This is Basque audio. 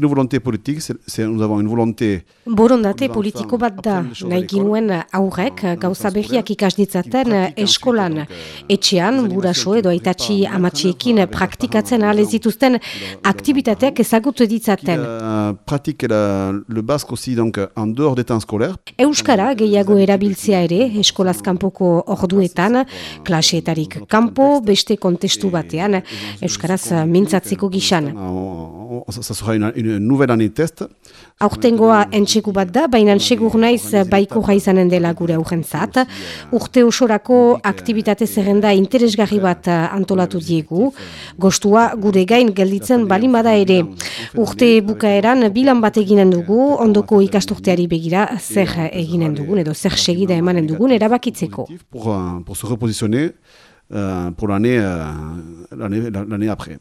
volonté politique, c'est, nous avons une volonté... Borondate politiko bat da, nahi ginuen aurrek gauza berriak ikas ditzaten eskolan. Etxean, buraso edo aitatxi amatxiekin praktikatzen ahal zituzten aktivitateak ezagutu ditzaten. Pratique le basque aussi donc en dehors des temps scolaires. Euskara gehiago erabiltzea ere eskolaz kanpoko orduetan, klaseetarik kanpo, beste kontestu batean, Euskaraz mintzatzeko gixan. Ça sera une, une nouvelle année test. Aurtengoa entxeku bat da, baina segur naiz baiko izanen dela gure aurrentzat. Urte osorako aktivitate zerrenda interesgarri bat antolatu diegu. Gostua gure gain gelditzen balimada ere. Urte bukaeran bilan bat eginen dugu, ondoko ikasturteari begira zer eginen dugun edo zer segida emanen dugun erabakitzeko. Pour, euh, pour se repositionner euh, pour l'année euh, après.